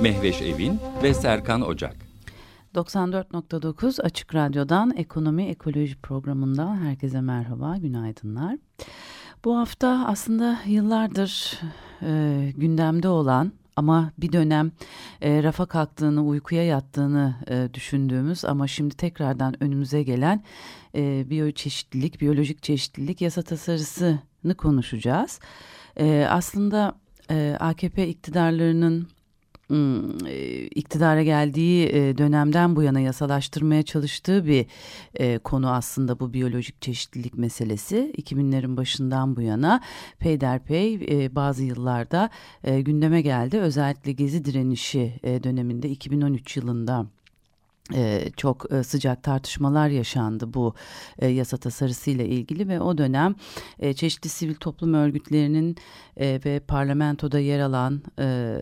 Mehveş Evin ve Serkan Ocak. 94.9 Açık Radyo'dan Ekonomi Ekoloji programından herkese merhaba, günaydınlar. Bu hafta aslında yıllardır e, gündemde olan ama bir dönem e, rafa kalktığını, uykuya yattığını e, düşündüğümüz ama şimdi tekrardan önümüze gelen e, biyoçeşitlilik, biyolojik çeşitlilik yasa tasarısını konuşacağız. E, aslında e, AKP iktidarlarının iktidara geldiği e, dönemden bu yana yasalaştırmaya çalıştığı bir e, konu aslında bu biyolojik çeşitlilik meselesi. 2000'lerin başından bu yana peyderpey bazı yıllarda gündeme geldi. Özellikle Gezi direnişi döneminde 2013 yılında ee, çok e, sıcak tartışmalar yaşandı bu e, yasa tasarısı ile ilgili ve o dönem e, çeşitli sivil toplum örgütlerinin e, ve parlamentoda yer alan e,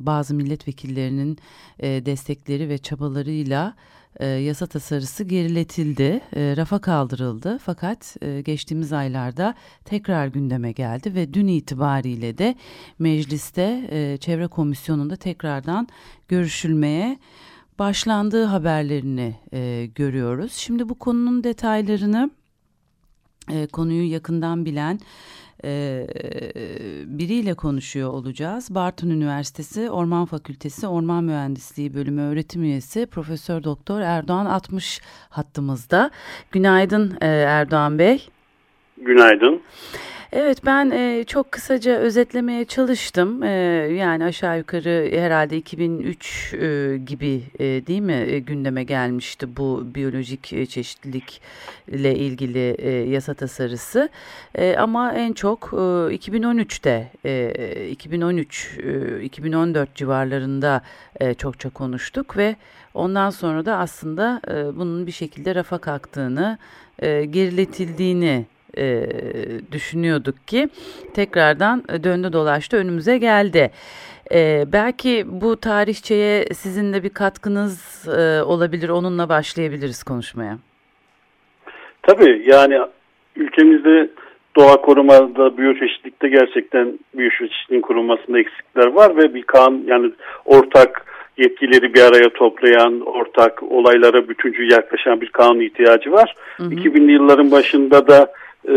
bazı milletvekillerinin e, destekleri ve çabalarıyla e, yasa tasarısı geriletildi, e, rafa kaldırıldı. Fakat e, geçtiğimiz aylarda tekrar gündeme geldi ve dün itibariyle de mecliste e, çevre komisyonunda tekrardan görüşülmeye başlandığı haberlerini e, görüyoruz. Şimdi bu konunun detaylarını e, konuyu yakından bilen e, biriyle konuşuyor olacağız. Bartın Üniversitesi Orman Fakültesi Orman Mühendisliği Bölümü öğretim üyesi Profesör Doktor Erdoğan 60 hattımızda. Günaydın e, Erdoğan Bey. Günaydın. Evet ben e, çok kısaca özetlemeye çalıştım. E, yani aşağı yukarı herhalde 2003 e, gibi e, değil mi e, gündeme gelmişti bu biyolojik e, çeşitlilikle ilgili e, yasa tasarısı. E, ama en çok e, 2013'te e, 2013 e, 2014 civarlarında e, çokça konuştuk ve ondan sonra da aslında e, bunun bir şekilde rafa kalktığını, e, geriletildiğini e, düşünüyorduk ki tekrardan döndü dolaştı önümüze geldi. E, belki bu tarihçeye sizin de bir katkınız e, olabilir onunla başlayabiliriz konuşmaya. Tabii yani ülkemizde doğa korumada, biyoçeşitlikte gerçekten biyoçeşitliğin korunmasında eksikler var ve bir kan yani ortak yetkileri bir araya toplayan, ortak olaylara bütüncül yaklaşan bir kanun ihtiyacı var. Hı hı. 2000'li yılların başında da e,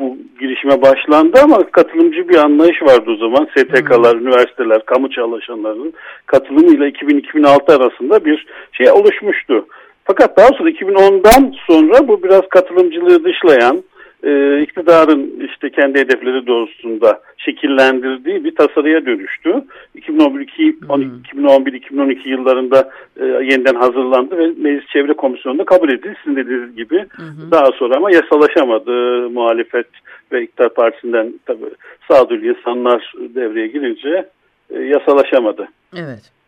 bu girişime başlandı ama katılımcı bir anlayış vardı o zaman. STK'lar, hmm. üniversiteler, kamu çalışanlarının katılımıyla 2000-2006 arasında bir şey oluşmuştu. Fakat daha sonra 2010'dan sonra bu biraz katılımcılığı dışlayan, e, iktidarın işte kendi hedefleri doğrultusunda şekillendirdiği bir tasarıya dönüştü. 2011-2012 yıllarında e, yeniden hazırlandı ve Meclis Çevre Komisyonu'nda kabul edildi. Sizin dediğiniz gibi hı. daha sonra ama yasalaşamadı. Muhalefet ve iktidar partisinden tabii sağduyulu insanlar devreye girince e, yasalaşamadı. Evet.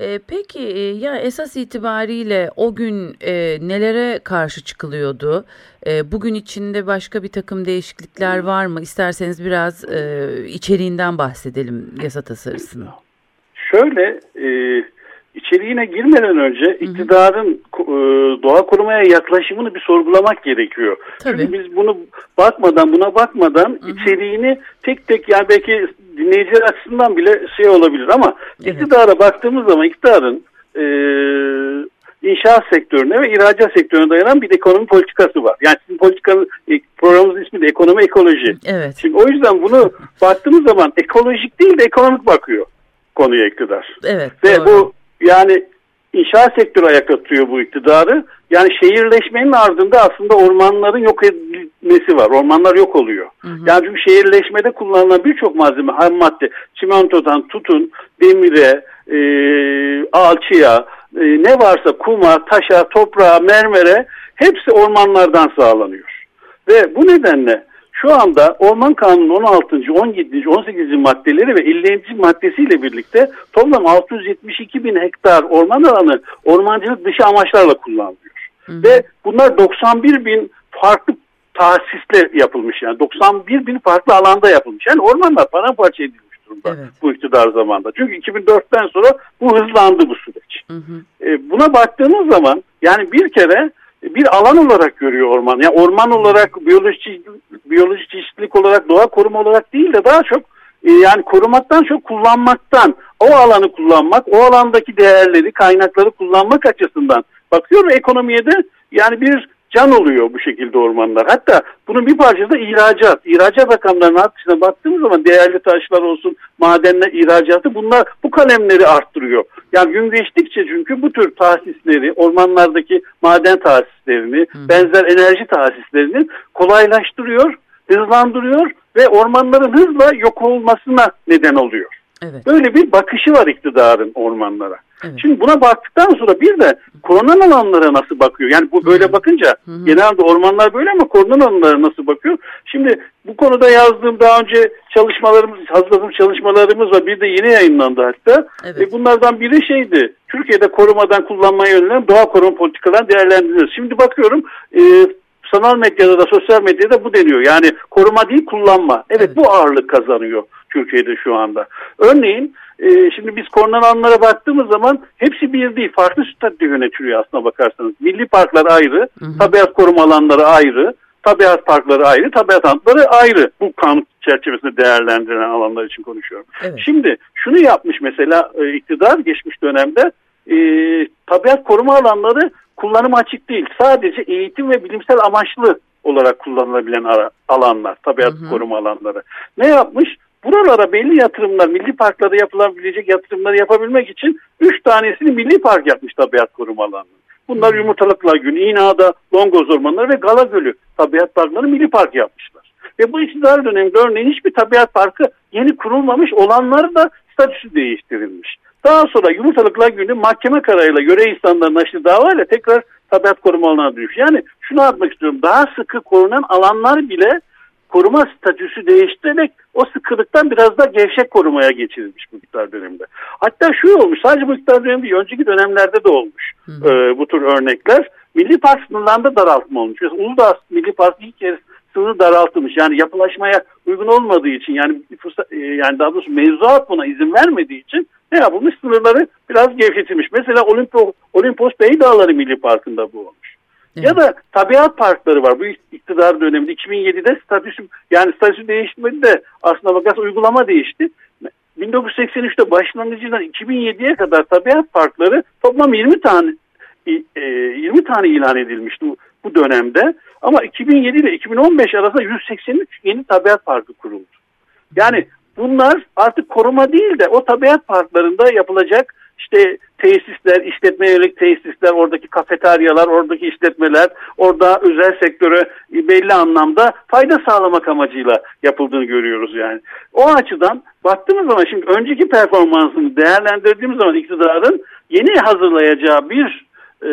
E, peki ya esas itibariyle o gün e, nelere karşı çıkılıyordu? E, bugün içinde başka bir takım değişiklikler var mı? İsterseniz biraz e, içeriğinden bahsedelim yasa tasarısını. Şöyle e, içeriğine girmeden önce iktidarın e, doğa korumaya yaklaşımını bir sorgulamak gerekiyor. Tabii. Çünkü biz bunu bakmadan buna bakmadan Hı-hı. içeriğini tek tek yani belki dinleyiciler açısından bile şey olabilir ama evet. iktidara baktığımız zaman iktidarın e, inşaat sektörüne ve ihracat sektörüne dayanan bir ekonomi politikası var. Yani sizin politikanın e, programımızın ismi de ekonomi ekoloji. Evet. Şimdi o yüzden bunu baktığımız zaman ekolojik değil de ekonomik bakıyor konuya iktidar. Evet. Ve doğru. bu yani inşaat sektörü ayakta tutuyor bu iktidarı. Yani şehirleşmenin ardında aslında ormanların yok edilmesi var. Ormanlar yok oluyor. Hı hı. Yani çünkü şehirleşmede kullanılan birçok malzeme, ham madde, çimentodan tutun, demire, e, alçıya, e, ne varsa kuma, taşa, toprağa, mermere hepsi ormanlardan sağlanıyor. Ve bu nedenle şu anda Orman Kanunu 16. 17. 18. maddeleri ve 50. maddesiyle birlikte toplam 672 bin hektar orman alanı ormancılık dışı amaçlarla kullanılıyor. Hı. Ve bunlar 91 bin farklı tahsisle yapılmış yani 91 bin farklı alanda yapılmış. Yani ormanlar paramparça edilmiş durumda evet. bu iktidar zamanda. Çünkü 2004'ten sonra bu hızlandı bu süreç. Hı hı. E, buna baktığımız zaman yani bir kere bir alan olarak görüyor orman. Yani orman olarak biyoloji biyoloji çeşitlilik olarak doğa koruma olarak değil de daha çok e, yani korumaktan çok kullanmaktan o alanı kullanmak, o alandaki değerleri, kaynakları kullanmak açısından bakıyorum ekonomiye de yani bir can oluyor bu şekilde ormanlar. Hatta bunun bir parçası da ihracat. İhracat rakamlarının artışına baktığımız zaman değerli taşlar olsun, madenler ihracatı bunlar bu kalemleri arttırıyor. Yani gün geçtikçe çünkü bu tür tahsisleri, ormanlardaki maden tahsislerini, Hı. benzer enerji tahsislerini kolaylaştırıyor, hızlandırıyor ve ormanların hızla yok olmasına neden oluyor. Evet. Böyle bir bakışı var iktidarın ormanlara. Evet. Şimdi buna baktıktan sonra bir de korunan alanlara nasıl bakıyor? Yani bu böyle bakınca genelde ormanlar böyle ama korunan alanlara nasıl bakıyor? Şimdi bu konuda yazdığım daha önce çalışmalarımız, hazırladığım çalışmalarımız var. Bir de yeni yayınlandı hatta. Evet. E bunlardan biri şeydi. Türkiye'de korumadan kullanmaya yönelen doğa koruma politikalarını değerlendiriyoruz. Şimdi bakıyorum e, sanal medyada da sosyal medyada bu deniyor. Yani koruma değil kullanma. Evet, evet. bu ağırlık kazanıyor Türkiye'de şu anda. Örneğin e, şimdi biz korunan alanlara baktığımız zaman hepsi bir değil. Farklı statü yönetiliyor aslına bakarsanız. Milli parklar ayrı, hı hı. tabiat koruma alanları ayrı, tabiat parkları ayrı, tabiat alanları ayrı. Bu kanun çerçevesinde değerlendirilen alanlar için konuşuyorum. Evet. Şimdi şunu yapmış mesela e, iktidar geçmiş dönemde e, tabiat koruma alanları kullanım açık değil. Sadece eğitim ve bilimsel amaçlı olarak kullanılabilen alanlar, tabiat hı hı. koruma alanları. Ne yapmış? Buralara belli yatırımlar, milli parklarda yapılabilecek yatırımları yapabilmek için 3 tanesini milli park yapmış tabiat koruma alanı. Bunlar hmm. Yumurtalık Lagün, İğneada, Longoz Ormanları ve Gala Gölü tabiat parkları milli park yapmışlar. Ve bu iktidar döneminde örneğin hiçbir tabiat parkı yeni kurulmamış olanları da statüsü değiştirilmiş. Daha sonra Yumurtalık Lagünü mahkeme kararıyla göre insanların açtığı davayla tekrar tabiat koruma alanına düşmüş. Yani şunu yapmak istiyorum. Daha sıkı korunan alanlar bile koruma statüsü değiştirerek o sıkılıktan biraz da gevşek korumaya geçirilmiş bu iktidar döneminde. Hatta şu olmuş sadece bu iktidar döneminde değil önceki dönemlerde de olmuş e, bu tür örnekler. Milli Park sınırlarında daraltma olmuş. Mesela Uludağ Milli Park ilk kez sınırı daraltılmış. Yani yapılaşmaya uygun olmadığı için yani fırsat, e, yani daha doğrusu mevzuat buna izin vermediği için ne yapılmış? Sınırları biraz gevşetilmiş. Mesela Olimpo, Olimpos Bey Dağları Milli Parkı'nda bu olmuş. Ya da tabiat parkları var. Bu iktidar döneminde 2007'de statüsü yani statüsü değişmedi de aslında bakarsan uygulama değişti. 1983'te başlangıcından 2007'ye kadar tabiat parkları toplam 20 tane 20 e, tane ilan edilmişti bu dönemde. Ama 2007 ile 2015 arasında 183 yeni tabiat parkı kuruldu. Yani bunlar artık koruma değil de o tabiat parklarında yapılacak işte tesisler, işletme yönelik tesisler, oradaki kafeteryalar, oradaki işletmeler, orada özel sektöre belli anlamda fayda sağlamak amacıyla yapıldığını görüyoruz yani. O açıdan baktığımız zaman şimdi önceki performansını değerlendirdiğimiz zaman iktidarın yeni hazırlayacağı bir e,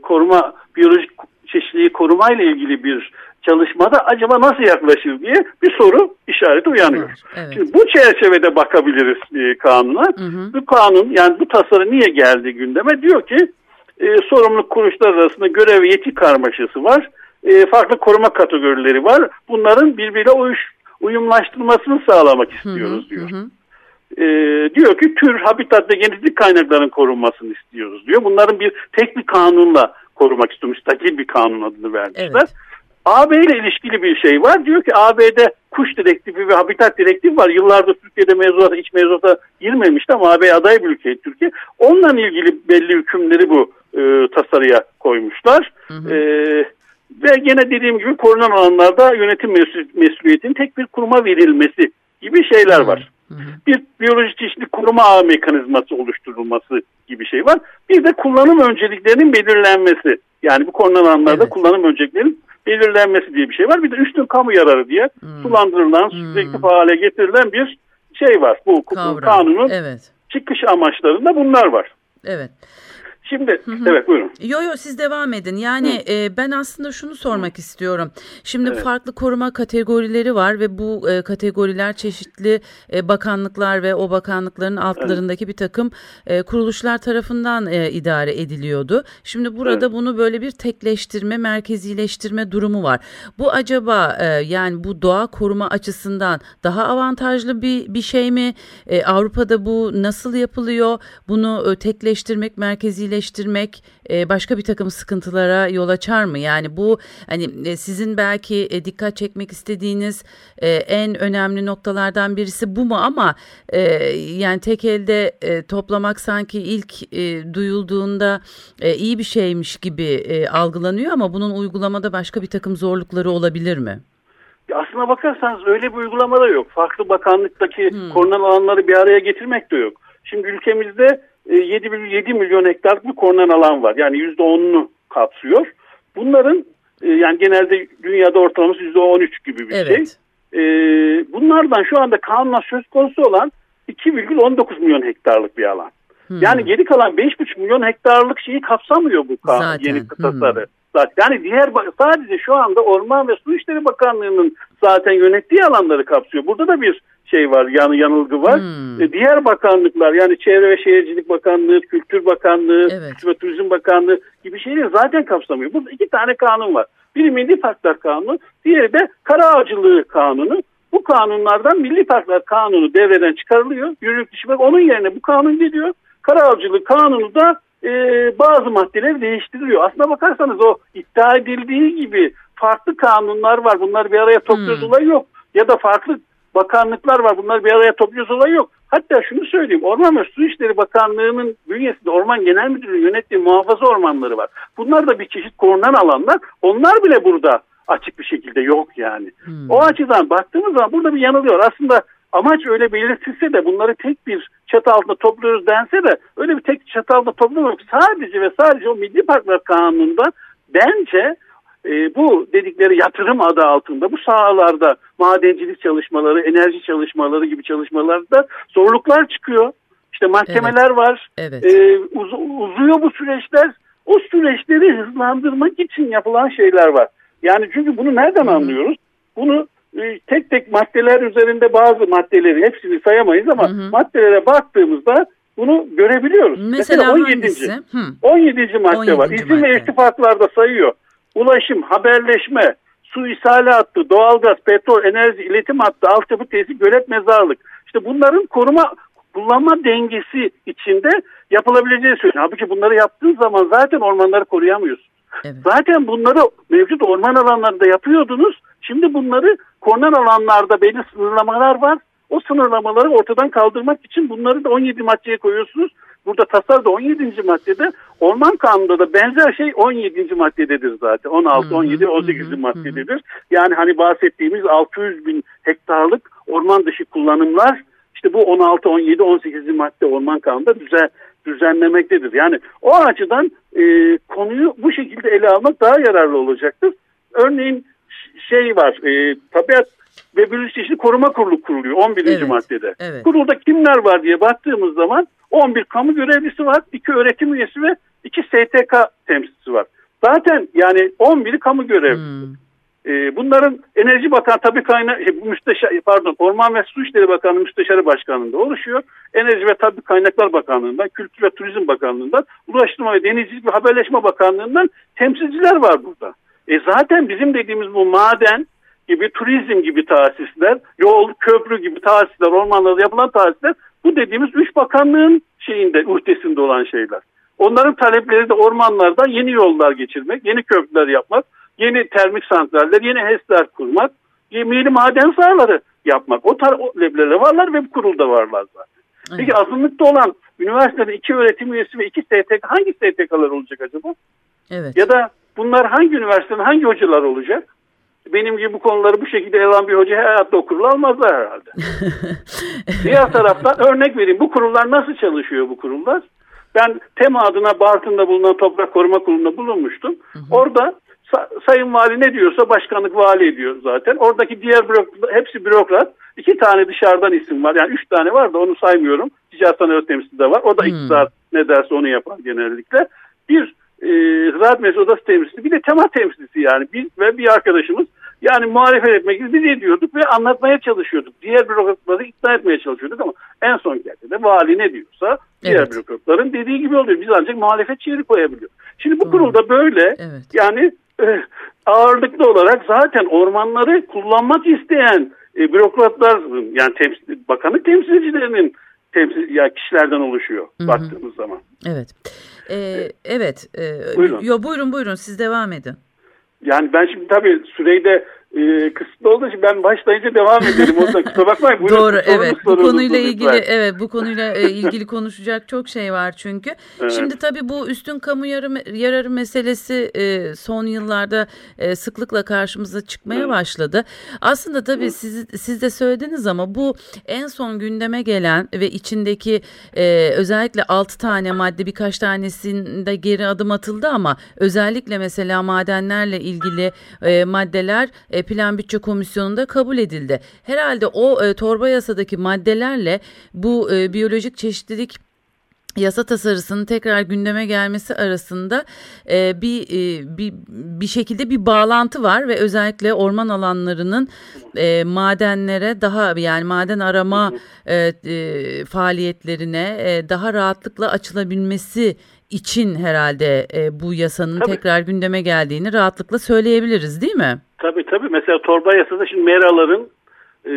koruma, biyolojik çeşitliliği korumayla ilgili bir çalışmada acaba nasıl yaklaşır diye bir soru işareti uyanıyor. Evet. Şimdi bu çerçevede bakabiliriz e, kanuna. Hı hı. Bu kanun yani bu tasarı niye geldi gündeme? Diyor ki e, sorumluluk kuruluşlar arasında görev ve yetki karmaşası var. E, farklı koruma kategorileri var. Bunların birbiriyle uyuş, uyumlaştırmasını sağlamak istiyoruz hı hı. diyor. Hı. E, diyor ki tür, habitat ve genetik kaynakların korunmasını istiyoruz diyor. Bunların bir tek bir kanunla korumak istiyormuş. Takil bir kanun adını vermişler. Evet. AB ile ilişkili bir şey var. Diyor ki AB'de kuş direktifi ve habitat direktifi var. Yıllardır Türkiye'de mevzuata, iç mevzuata girmemişti ama AB aday bir ülke Türkiye. Onunla ilgili belli hükümleri bu e, tasarıya koymuşlar. Hı hı. E, ve gene dediğim gibi korunan alanlarda yönetim mesuliyetinin tek bir kuruma verilmesi gibi şeyler var. Hı hı. Bir biyolojik çeşitlilik koruma ağ mekanizması oluşturulması gibi şey var. Bir de kullanım önceliklerinin belirlenmesi. Yani bu korunan alanlarda evet. kullanım önceliklerinin belirlenmesi diye bir şey var. Bir de üstün kamu yararı diye hmm. sulandırılan, hmm. sürekli faale getirilen bir şey var. Bu Kavram. kanunun evet. çıkış amaçlarında bunlar var. Evet. Şimdi hı hı. evet buyurun. Yo yo siz devam edin. Yani e, ben aslında şunu sormak hı. istiyorum. Şimdi evet. farklı koruma kategorileri var ve bu e, kategoriler çeşitli e, bakanlıklar ve o bakanlıkların altlarındaki evet. bir takım e, kuruluşlar tarafından e, idare ediliyordu. Şimdi burada evet. bunu böyle bir tekleştirme, merkezileştirme durumu var. Bu acaba e, yani bu doğa koruma açısından daha avantajlı bir bir şey mi? E, Avrupa'da bu nasıl yapılıyor? Bunu e, tekleştirmek, merkezileştirmek e, başka bir takım sıkıntılara yol açar mı? Yani bu hani e, sizin belki e, dikkat çekmek istediğiniz e, en önemli noktalardan birisi bu mu ama e, yani tek elde e, toplamak sanki ilk e, duyulduğunda e, iyi bir şeymiş gibi e, algılanıyor ama bunun uygulamada başka bir takım zorlukları olabilir mi? Aslına bakarsanız öyle bir uygulama da yok. Farklı bakanlıktaki hmm. korunan alanları bir araya getirmek de yok. Şimdi ülkemizde 7,7 e, milyon hektar bir korunan alan var. Yani %10'unu kapsıyor. Bunların e, yani genelde dünyada ortalaması %13 gibi bir evet. şey. Bunlardan şu anda kanunla söz konusu olan 2,19 milyon hektarlık bir alan. Hmm. Yani geri kalan 5,5 milyon hektarlık şeyi kapsamıyor bu kanun Zaten. yeni kıtasları. Hmm. Zaten. Yani diğer sadece şu anda Orman ve Su İşleri Bakanlığı'nın zaten yönettiği alanları kapsıyor. Burada da bir şey var, yani yanılgı var. Hmm. E, diğer bakanlıklar yani Çevre ve Şehircilik Bakanlığı, Kültür Bakanlığı, evet. ve Turizm Bakanlığı gibi şeyleri zaten kapsamıyor. Burada iki tane kanun var. Biri Milli Parklar Kanunu, diğeri de Kara Avcılığı Kanunu. Bu kanunlardan Milli Parklar Kanunu devreden çıkarılıyor. Yürürlük dışı onun yerine bu kanun geliyor. Kara Avcılığı Kanunu da e, bazı maddeleri değiştiriliyor. Aslına bakarsanız o iddia edildiği gibi farklı kanunlar var. Bunları bir araya topluyoruz hmm. olay yok. Ya da farklı bakanlıklar var. Bunları bir araya topluyoruz olay yok. Hatta şunu söyleyeyim. Orman ve Su İşleri Bakanlığı'nın bünyesinde Orman Genel Müdürlüğü yönettiği muhafaza ormanları var. Bunlar da bir çeşit korunan alanlar. Onlar bile burada açık bir şekilde yok yani. Hmm. O açıdan baktığımız zaman burada bir yanılıyor. Aslında amaç öyle belirtilse de bunları tek bir çatı altında topluyoruz dense de öyle bir tek çatı altında toplamamak sadece ve sadece o Milli Parklar Kanunu'nda bence e, bu dedikleri yatırım adı altında bu sahalarda madencilik çalışmaları, enerji çalışmaları gibi çalışmalarda zorluklar çıkıyor. İşte mahkemeler evet. var. Evet. E, uz uzuyor bu süreçler. O süreçleri hızlandırmak için yapılan şeyler var. Yani çünkü bunu nereden hmm. anlıyoruz? Bunu e, tek tek maddeler üzerinde bazı maddeleri hepsini sayamayız ama hı maddelere baktığımızda bunu görebiliyoruz. Mesela, Mesela 17. Hı. 17. madde 17. var. İzin madde. ve irtifatlarda sayıyor ulaşım, haberleşme, su ishali hattı, doğalgaz, petrol, enerji, iletim hattı, altyapı tesis, gölet, mezarlık. İşte bunların koruma kullanma dengesi içinde yapılabileceği söyleniyor. Halbuki bunları yaptığın zaman zaten ormanları koruyamıyorsun. Evet. Zaten bunları mevcut orman alanlarında yapıyordunuz. Şimdi bunları korunan alanlarda belli sınırlamalar var. O sınırlamaları ortadan kaldırmak için bunları da 17 maddeye koyuyorsunuz. Burada tasarıda 17. maddede orman kanununda da benzer şey 17. maddededir zaten. 16, 17, 18. maddededir. Yani hani bahsettiğimiz 600 bin hektarlık orman dışı kullanımlar işte bu 16, 17, 18. madde orman kanununda düzen, düzenlemektedir. Yani o açıdan e, konuyu bu şekilde ele almak daha yararlı olacaktır. Örneğin şey var, e, tabiat ve Biyolojik Koruma Kurulu kuruluyor 11. Evet, maddede. Evet. Kurulda kimler var diye baktığımız zaman 11 kamu görevlisi var, 2 öğretim üyesi ve 2 STK temsilcisi var. Zaten yani 11'i kamu görevlisi. Hmm. E, bunların Enerji Bakanı tabi kaynağı şey, müsteşar pardon Orman ve Su İşleri Bakanı Müsteşarı Başkanlığında oluşuyor. Enerji ve Tabi Kaynaklar Bakanlığından, Kültür ve Turizm Bakanlığından, Ulaştırma ve Denizcilik ve Haberleşme Bakanlığından temsilciler var burada. E zaten bizim dediğimiz bu maden, gibi, turizm gibi tesisler, yol, köprü gibi tesisler, ormanlarda yapılan tesisler bu dediğimiz üç bakanlığın şeyinde, uhdesinde olan şeyler. Onların talepleri de ormanlarda yeni yollar geçirmek, yeni köprüler yapmak, yeni termik santraller, yeni HES'ler kurmak, yeni maden sahaları yapmak. O taleplerle varlar ve bu kurulda varlar zaten. Evet. Peki azınlıkta olan üniversitede iki öğretim üyesi ve iki STK hangi STK'lar olacak acaba? Evet. Ya da bunlar hangi üniversitenin hangi hocalar olacak? Benim gibi bu konuları bu şekilde ele alan bir hoca hayatta o kurulu almazlar herhalde. Diğer taraftan örnek vereyim. Bu kurullar nasıl çalışıyor bu kurullar? Ben TEMA adına Bartın'da bulunan Toprak Koruma Kurulu'nda bulunmuştum. Hı hı. Orada Sayın Vali ne diyorsa başkanlık vali ediyor zaten. Oradaki diğer bürokrat, hepsi bürokrat. İki tane dışarıdan isim var. Yani üç tane var da onu saymıyorum. Ticaret Sanayi Temsilcisi de var. O da hmm. ne derse onu yapar genellikle. bir e, Ziraat Meclisi Odası temsilcisi bir de tema temsilcisi yani biz ve bir arkadaşımız yani muhalefet etmek için biz ediyorduk ve anlatmaya çalışıyorduk. Diğer bürokratları ikna etmeye çalışıyorduk ama en son de vali ne diyorsa diğer evet. bürokratların dediği gibi oluyor. Biz ancak muhalefet şiiri koyabiliyoruz. Şimdi bu kurulda böyle evet. yani e, ağırlıklı olarak zaten ormanları kullanmak isteyen e, bürokratlar yani temsil, bakanlık temsilcilerinin temsil ya kişilerden oluşuyor Hı-hı. baktığımız zaman. Evet. Ee, evet. E, buyurun. Yo, buyurun buyurun siz devam edin. Yani ben şimdi tabii süreyi de e, kısıtlı olduğu için ben başlayınca devam edelim. O yüzden kusura bakmayın. Buyurun, Doğru evet. Bu konuyla ilgili evet bu konuyla ilgili konuşacak çok şey var çünkü. Evet. Şimdi tabii bu üstün kamu yararı, yararı meselesi e, son yıllarda e, sıklıkla karşımıza çıkmaya evet. başladı. Aslında tabii evet. siz, siz de söylediniz ama bu en son gündeme gelen ve içindeki e, özellikle 6 tane madde birkaç tanesinde geri adım atıldı ama özellikle mesela madenlerle ilgili e, maddeler e, Plan Bütçe Komisyonu'nda kabul edildi. Herhalde o e, torba yasadaki maddelerle bu e, biyolojik çeşitlilik yasa tasarısının tekrar gündeme gelmesi arasında e, bir, e, bir bir şekilde bir bağlantı var ve özellikle orman alanlarının e, madenlere daha yani maden arama e, e, faaliyetlerine e, daha rahatlıkla açılabilmesi için herhalde e, bu yasanın Tabii. tekrar gündeme geldiğini rahatlıkla söyleyebiliriz değil mi? Tabii tabii. Mesela torba yasada şimdi meraların e,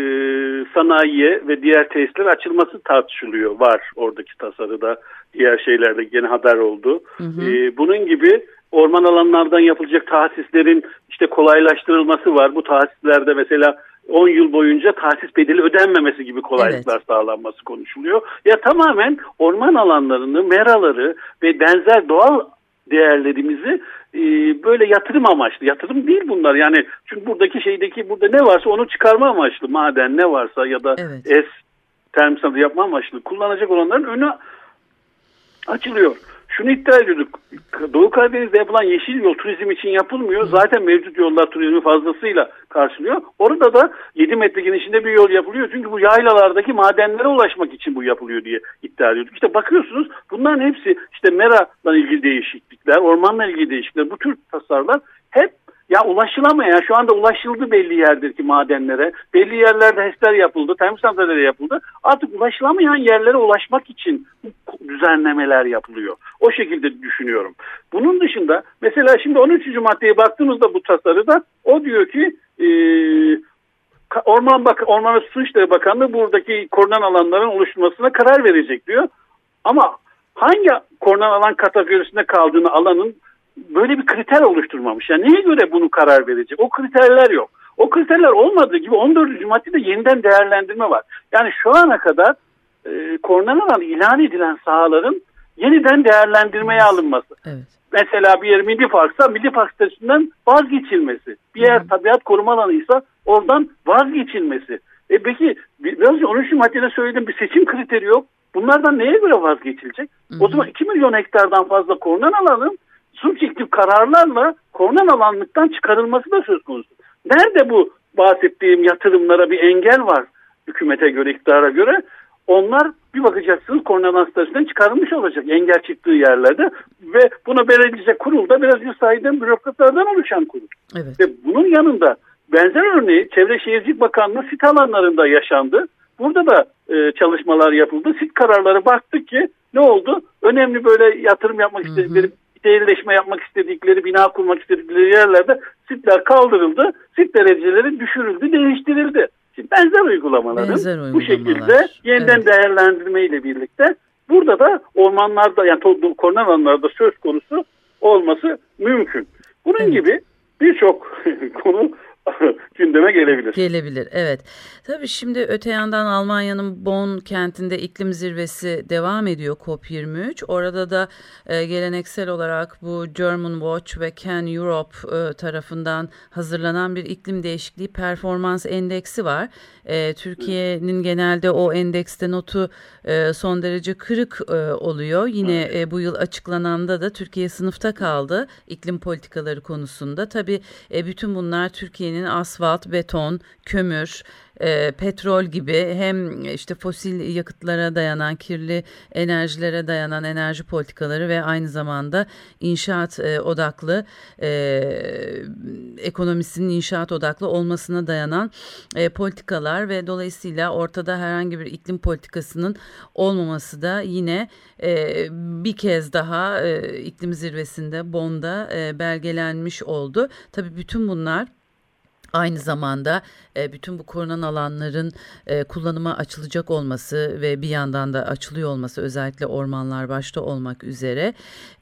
sanayiye ve diğer tesisler açılması tartışılıyor. Var oradaki tasarıda. Diğer şeylerde gene haber oldu. Hı hı. E, bunun gibi orman alanlardan yapılacak tahsislerin işte kolaylaştırılması var. Bu tahsislerde mesela 10 yıl boyunca tahsis bedeli ödenmemesi gibi kolaylıklar evet. sağlanması konuşuluyor. Ya tamamen orman alanlarını, meraları ve benzer doğal değerlerimizi e, böyle yatırım amaçlı. Yatırım değil bunlar yani çünkü buradaki şeydeki burada ne varsa onu çıkarma amaçlı. Maden ne varsa ya da evet. es termik yapma amaçlı kullanacak olanların önü açılıyor şunu iddia ediyorduk. Doğu Karadeniz'de yapılan yeşil yol turizm için yapılmıyor. Zaten mevcut yollar turizmi fazlasıyla karşılıyor. Orada da 7 metre genişliğinde bir yol yapılıyor. Çünkü bu yaylalardaki madenlere ulaşmak için bu yapılıyor diye iddia ediyorduk. İşte bakıyorsunuz bunların hepsi işte Mera'la ilgili değişiklikler, ormanla ilgili değişiklikler, bu tür tasarlar hep ya ulaşılamayan şu anda ulaşıldı belli yerdeki madenlere. Belli yerlerde HES'ler yapıldı, termik santralleri yapıldı. Artık ulaşılamayan yerlere ulaşmak için düzenlemeler yapılıyor. O şekilde düşünüyorum. Bunun dışında mesela şimdi 13. maddeye baktığımızda bu tasarıda o diyor ki e, Orman Bak Orman Su İşleri Bakanlığı buradaki korunan alanların oluşturmasına karar verecek diyor. Ama hangi korunan alan kategorisinde kaldığını alanın böyle bir kriter oluşturmamış. Yani neye göre bunu karar verecek? O kriterler yok. O kriterler olmadığı gibi 14. maddede yeniden değerlendirme var. Yani şu ana kadar e, korunan ilan edilen sahaların yeniden değerlendirmeye alınması. Evet. Mesela bir yer milli parksa milli park statüsünden vazgeçilmesi. Bir yer Hı. tabiat koruma alanıysa oradan vazgeçilmesi. E peki biraz önce 13. maddede söyledim bir seçim kriteri yok. Bunlardan neye göre vazgeçilecek? Hı hı. O zaman 2 milyon hektardan fazla korunan alanın subjektif kararlarla korunan alanlıktan çıkarılması da söz konusu. Nerede bu bahsettiğim yatırımlara bir engel var hükümete göre, iktidara göre? Onlar bir bakacaksınız korunan statüsünden çıkarılmış olacak engel çıktığı yerlerde ve buna belediye kurulda biraz önce saydığım bürokratlardan oluşan kurul. Evet. Ve bunun yanında benzer örneği Çevre Şehircilik Bakanlığı sit alanlarında yaşandı. Burada da e, çalışmalar yapıldı. Sit kararları baktık ki ne oldu? Önemli böyle yatırım yapmak istedikleri şehirleşme yapmak istedikleri, bina kurmak istedikleri yerlerde sitler kaldırıldı. Sit dereceleri düşürüldü, değiştirildi. Şimdi benzer uygulamaların benzer uygulamalar. bu şekilde yeniden evet. değerlendirme ile birlikte burada da ormanlarda yani korunan alanlarda söz konusu olması mümkün. Bunun evet. gibi birçok konu gündeme gelebilir. Gelebilir evet. Tabii şimdi öte yandan Almanya'nın Bonn kentinde iklim zirvesi devam ediyor COP23. Orada da e, geleneksel olarak bu German Watch ve Can Europe e, tarafından hazırlanan bir iklim değişikliği performans endeksi var. E, Türkiye'nin genelde o endekste notu e, son derece kırık e, oluyor. Yine e, bu yıl açıklananda da Türkiye sınıfta kaldı iklim politikaları konusunda. Tabii e, bütün bunlar Türkiye'nin asfalt asfalt, beton, kömür, e, petrol gibi hem işte fosil yakıtlara dayanan kirli enerjilere dayanan enerji politikaları ve aynı zamanda inşaat e, odaklı e, ekonomisinin inşaat odaklı olmasına dayanan e, politikalar ve dolayısıyla ortada herhangi bir iklim politikasının olmaması da yine e, bir kez daha e, iklim zirvesinde Bonn'da e, belgelenmiş oldu. Tabii bütün bunlar Aynı zamanda e, bütün bu korunan alanların e, kullanıma açılacak olması ve bir yandan da açılıyor olması özellikle ormanlar başta olmak üzere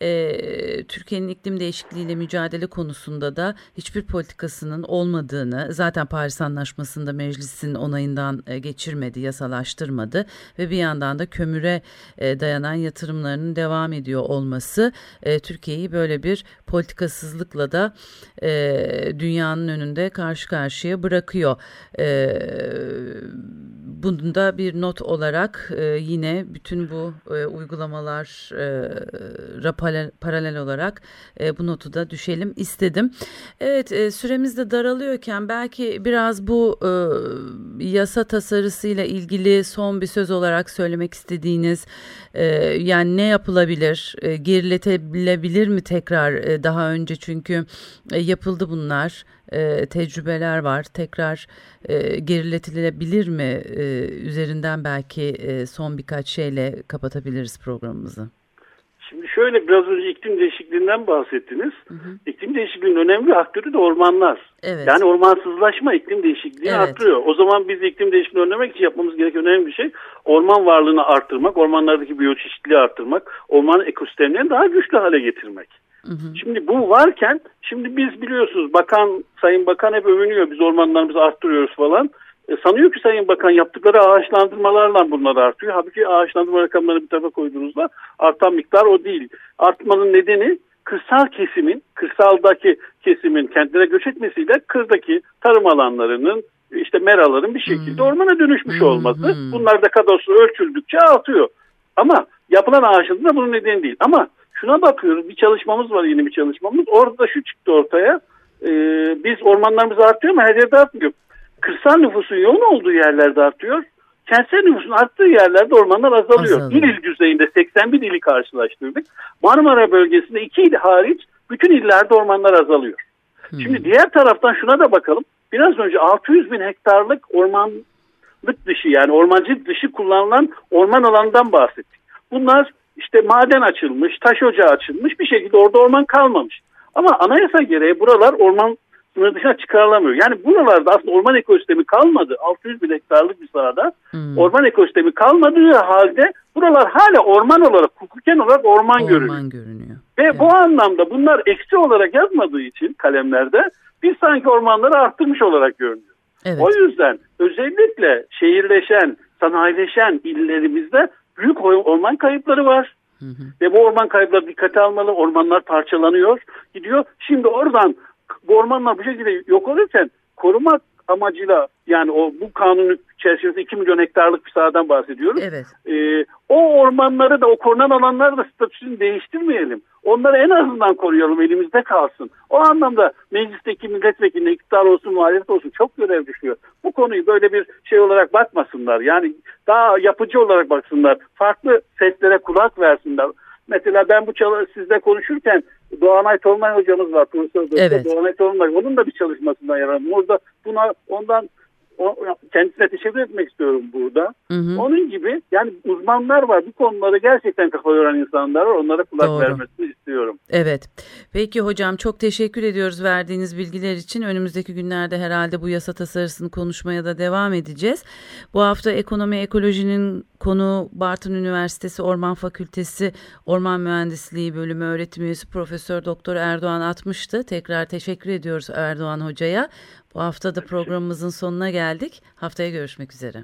e, Türkiye'nin iklim değişikliğiyle mücadele konusunda da hiçbir politikasının olmadığını zaten Paris Anlaşması'nda meclisin onayından e, geçirmedi, yasalaştırmadı ve bir yandan da kömüre e, dayanan yatırımlarının devam ediyor olması e, Türkiye'yi böyle bir politikasızlıkla da e, dünyanın önünde karşı karşıya bırakıyor. E, bunda bir not olarak e, yine bütün bu e, uygulamalara paralel, paralel olarak e, bu notu da düşelim istedim. Evet e, süremiz de daralıyorken belki biraz bu e, yasa tasarısıyla ilgili son bir söz olarak söylemek istediğiniz e, yani ne yapılabilir e, geriletebilebilir mi tekrar e, daha önce çünkü e, yapıldı bunlar e, tecrübeler var. Tekrar e, geriletilebilir mi? E, üzerinden belki e, son birkaç şeyle kapatabiliriz programımızı. Şimdi şöyle biraz önce iklim değişikliğinden bahsettiniz. Hı hı. İklim değişikliğinin önemli aktörü de ormanlar. Evet. Yani ormansızlaşma iklim değişikliğini evet. arttırıyor. O zaman biz iklim değişikliğini önlemek için yapmamız gereken önemli bir şey orman varlığını arttırmak, ormanlardaki biyoçeşitliliği arttırmak, orman ekosistemlerini daha güçlü hale getirmek. Hı hı. Şimdi bu varken şimdi biz biliyorsunuz bakan sayın bakan hep övünüyor biz ormanlarımızı arttırıyoruz falan. E, sanıyor ki sayın bakan yaptıkları ağaçlandırmalarla bunlar artıyor. Halbuki ağaçlandırma rakamlarını bir tarafa koyduğunuzda artan miktar o değil. Artmanın nedeni kırsal kesimin, kırsaldaki kesimin kendine göç etmesiyle kırdaki tarım alanlarının işte meraların bir şekilde hmm. ormana dönüşmüş hmm. olması. Hmm. Bunlar da kadrosu ölçüldükçe artıyor. Ama yapılan ağaçlandırma bunun nedeni değil. Ama şuna bakıyoruz bir çalışmamız var yeni bir çalışmamız. Orada şu çıktı ortaya. Ee, biz ormanlarımız artıyor ama her yerde artmıyor. Kırsal nüfusun yoğun olduğu yerlerde artıyor. Kentsel nüfusun arttığı yerlerde ormanlar azalıyor. azalıyor. İl il düzeyinde 81 ili karşılaştırdık. Marmara bölgesinde 2 il hariç bütün illerde ormanlar azalıyor. Hmm. Şimdi diğer taraftan şuna da bakalım. Biraz önce 600 bin hektarlık ormanlık dışı yani ormancılık dışı kullanılan orman alanından bahsettik. Bunlar işte maden açılmış, taş ocağı açılmış bir şekilde orada orman kalmamış. Ama anayasa gereği buralar orman sınır dışına çıkarılamıyor. Yani buralarda aslında orman ekosistemi kalmadı. 600 bin hektarlık bir sahada hmm. orman ekosistemi kalmadığı halde buralar hala orman olarak, hukuken olarak orman, orman görünüyor. görünüyor. Ve evet. bu anlamda bunlar eksi olarak yazmadığı için kalemlerde biz sanki ormanları arttırmış olarak görünüyor. Evet. O yüzden özellikle şehirleşen, sanayileşen illerimizde büyük orman kayıpları var. Hı hı. Ve bu orman kayıpları dikkate almalı. Ormanlar parçalanıyor, gidiyor. Şimdi oradan bu ormanlar bu şekilde yok olurken korumak amacıyla yani o bu kanun çerçevesinde 2 milyon hektarlık bir sahadan bahsediyoruz. Evet. Ee, o ormanları da o korunan alanları da statüsünü değiştirmeyelim. Onları en azından koruyalım elimizde kalsın. O anlamda meclisteki milletvekiline iktidar olsun muhalefet olsun çok görev düşüyor. Konuyu böyle bir şey olarak bakmasınlar. Yani daha yapıcı olarak baksınlar. Farklı seslere kulak versinler. Mesela ben bu sizle konuşurken Doğanay Tolunay hocamız var. Profesör evet. Doğanay Tolunay. Onun da bir çalışmasından yararlandım. Orada buna ondan o, kendisine teşekkür etmek istiyorum burada. Hı hı. Onun gibi yani uzmanlar var. Bu konuları gerçekten kafa yoran insanlar var. Onlara kulak Doğru. vermesini istiyorum. Evet. Peki hocam çok teşekkür ediyoruz verdiğiniz bilgiler için. Önümüzdeki günlerde herhalde bu yasa tasarısını konuşmaya da devam edeceğiz. Bu hafta ekonomi ekolojinin konu Bartın Üniversitesi Orman Fakültesi Orman Mühendisliği Bölümü öğretim üyesi Profesör Doktor Erdoğan atmıştı. Tekrar teşekkür ediyoruz Erdoğan hocaya. Bu hafta da programımızın sonuna geldik. Haftaya görüşmek üzere.